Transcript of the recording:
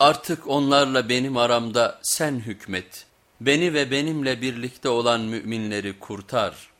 Artık onlarla benim aramda sen hükmet. Beni ve benimle birlikte olan müminleri kurtar.''